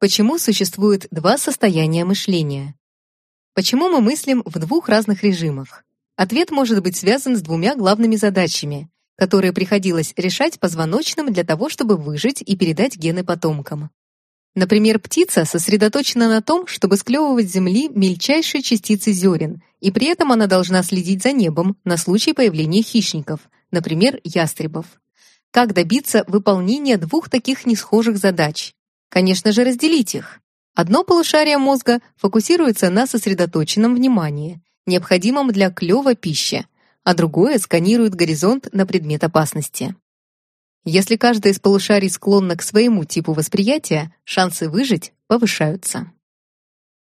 Почему существует два состояния мышления? Почему мы мыслим в двух разных режимах? Ответ может быть связан с двумя главными задачами, которые приходилось решать позвоночным для того, чтобы выжить и передать гены потомкам. Например, птица сосредоточена на том, чтобы склевывать с земли мельчайшие частицы зерен, и при этом она должна следить за небом на случай появления хищников, например, ястребов. Как добиться выполнения двух таких несхожих задач? Конечно же, разделить их. Одно полушарие мозга фокусируется на сосредоточенном внимании, необходимом для клёва пищи, а другое сканирует горизонт на предмет опасности. Если каждое из полушарий склонно к своему типу восприятия, шансы выжить повышаются.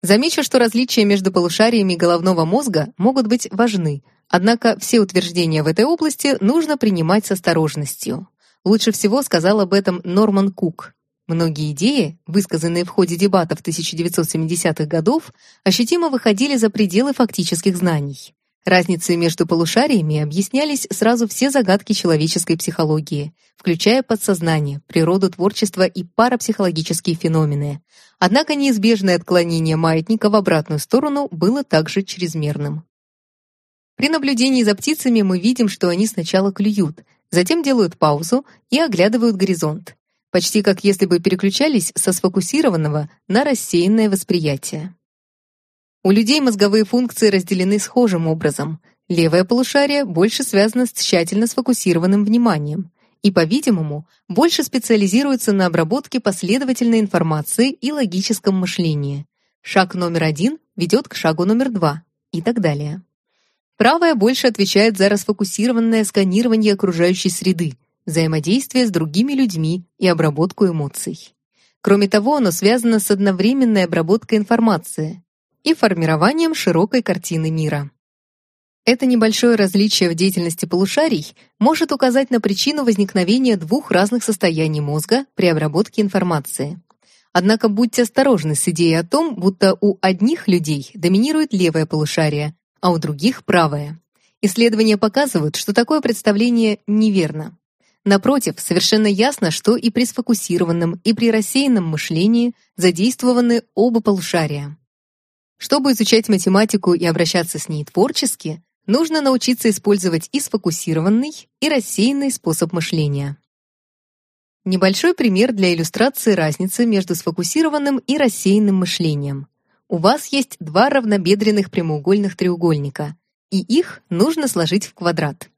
Замечу, что различия между полушариями головного мозга могут быть важны, однако все утверждения в этой области нужно принимать с осторожностью. Лучше всего сказал об этом Норман Кук. Многие идеи, высказанные в ходе дебатов 1970-х годов, ощутимо выходили за пределы фактических знаний. Разницей между полушариями объяснялись сразу все загадки человеческой психологии, включая подсознание, природу творчества и парапсихологические феномены. Однако неизбежное отклонение маятника в обратную сторону было также чрезмерным. При наблюдении за птицами мы видим, что они сначала клюют, затем делают паузу и оглядывают горизонт, почти как если бы переключались со сфокусированного на рассеянное восприятие. У людей мозговые функции разделены схожим образом. Левое полушарие больше связано с тщательно сфокусированным вниманием и, по-видимому, больше специализируется на обработке последовательной информации и логическом мышлении. Шаг номер один ведет к шагу номер два и так далее. Правое больше отвечает за расфокусированное сканирование окружающей среды, взаимодействие с другими людьми и обработку эмоций. Кроме того, оно связано с одновременной обработкой информации, и формированием широкой картины мира. Это небольшое различие в деятельности полушарий может указать на причину возникновения двух разных состояний мозга при обработке информации. Однако будьте осторожны с идеей о том, будто у одних людей доминирует левое полушарие, а у других правое. Исследования показывают, что такое представление неверно. Напротив, совершенно ясно, что и при сфокусированном, и при рассеянном мышлении задействованы оба полушария. Чтобы изучать математику и обращаться с ней творчески, нужно научиться использовать и сфокусированный, и рассеянный способ мышления. Небольшой пример для иллюстрации разницы между сфокусированным и рассеянным мышлением. У вас есть два равнобедренных прямоугольных треугольника, и их нужно сложить в квадрат.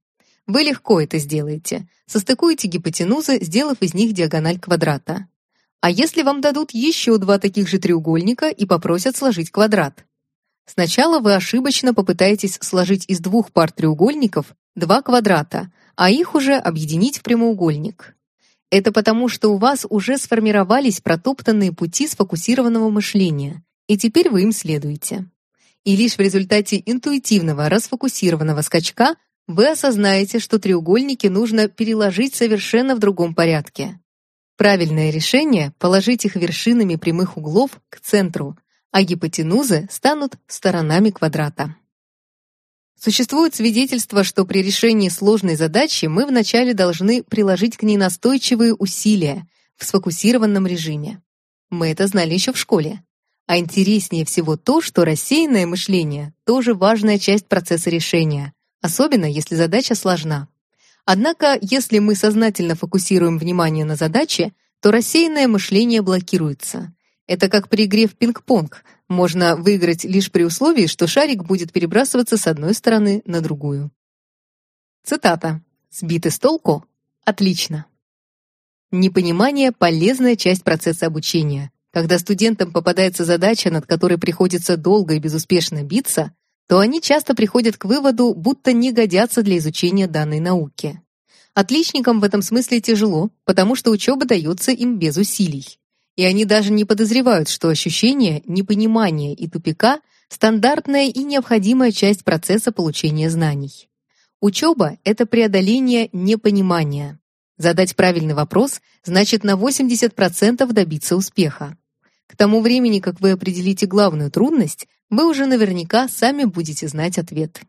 Вы легко это сделаете. Состыкуете гипотенузы, сделав из них диагональ квадрата. А если вам дадут еще два таких же треугольника и попросят сложить квадрат? Сначала вы ошибочно попытаетесь сложить из двух пар треугольников два квадрата, а их уже объединить в прямоугольник. Это потому, что у вас уже сформировались протоптанные пути сфокусированного мышления, и теперь вы им следуете. И лишь в результате интуитивного расфокусированного скачка вы осознаете, что треугольники нужно переложить совершенно в другом порядке. Правильное решение — положить их вершинами прямых углов к центру, а гипотенузы станут сторонами квадрата. Существует свидетельство, что при решении сложной задачи мы вначале должны приложить к ней настойчивые усилия в сфокусированном режиме. Мы это знали еще в школе. А интереснее всего то, что рассеянное мышление тоже важная часть процесса решения, особенно если задача сложна. Однако, если мы сознательно фокусируем внимание на задаче, то рассеянное мышление блокируется. Это как при игре в пинг-понг. Можно выиграть лишь при условии, что шарик будет перебрасываться с одной стороны на другую. Цитата. «Сбиты с толку? Отлично». Непонимание – полезная часть процесса обучения. Когда студентам попадается задача, над которой приходится долго и безуспешно биться, то они часто приходят к выводу, будто не годятся для изучения данной науки. Отличникам в этом смысле тяжело, потому что учеба дается им без усилий. И они даже не подозревают, что ощущение непонимания и тупика – стандартная и необходимая часть процесса получения знаний. Учеба – это преодоление непонимания. Задать правильный вопрос значит на 80% добиться успеха. К тому времени, как вы определите главную трудность, вы уже наверняка сами будете знать ответ.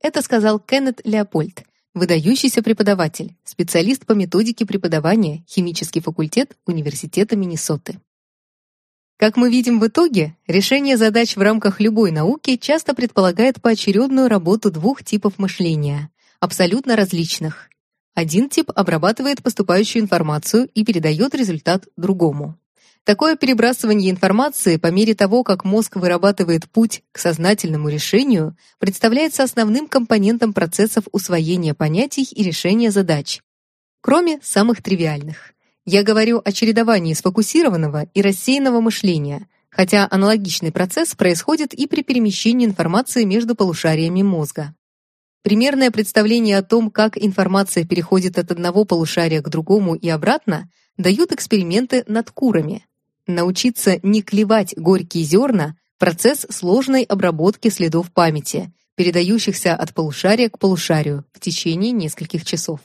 Это сказал Кеннет Леопольд, выдающийся преподаватель, специалист по методике преподавания, химический факультет Университета Миннесоты. Как мы видим в итоге, решение задач в рамках любой науки часто предполагает поочередную работу двух типов мышления, абсолютно различных. Один тип обрабатывает поступающую информацию и передает результат другому. Такое перебрасывание информации по мере того, как мозг вырабатывает путь к сознательному решению, представляется основным компонентом процессов усвоения понятий и решения задач, кроме самых тривиальных. Я говорю о чередовании сфокусированного и рассеянного мышления, хотя аналогичный процесс происходит и при перемещении информации между полушариями мозга. Примерное представление о том, как информация переходит от одного полушария к другому и обратно, дают эксперименты над курами. Научиться не клевать горькие зерна – процесс сложной обработки следов памяти, передающихся от полушария к полушарию в течение нескольких часов.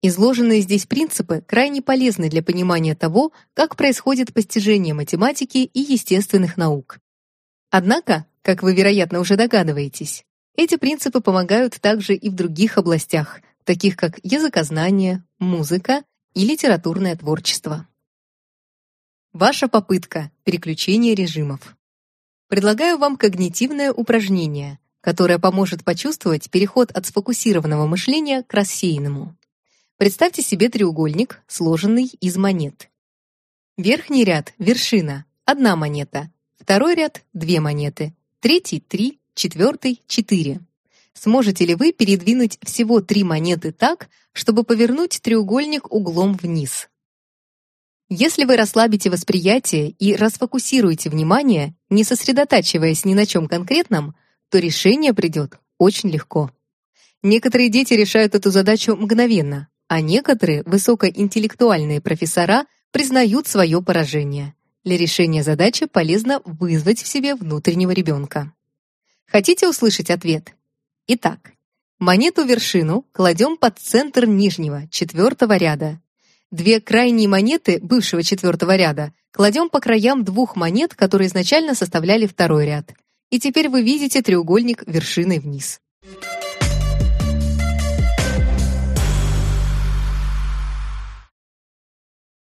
Изложенные здесь принципы крайне полезны для понимания того, как происходит постижение математики и естественных наук. Однако, как вы, вероятно, уже догадываетесь, эти принципы помогают также и в других областях, таких как языкознание, музыка и литературное творчество. Ваша попытка переключения режимов. Предлагаю вам когнитивное упражнение, которое поможет почувствовать переход от сфокусированного мышления к рассеянному. Представьте себе треугольник, сложенный из монет. Верхний ряд – вершина, одна монета. Второй ряд – две монеты. Третий – три, четвертый – четыре. Сможете ли вы передвинуть всего три монеты так, чтобы повернуть треугольник углом вниз? Если вы расслабите восприятие и расфокусируете внимание, не сосредотачиваясь ни на чем конкретном, то решение придет очень легко. Некоторые дети решают эту задачу мгновенно, а некоторые высокоинтеллектуальные профессора признают свое поражение. Для решения задачи полезно вызвать в себе внутреннего ребенка. Хотите услышать ответ? Итак, монету-вершину кладем под центр нижнего, четвертого ряда. Две крайние монеты бывшего четвертого ряда кладем по краям двух монет, которые изначально составляли второй ряд. И теперь вы видите треугольник вершиной вниз.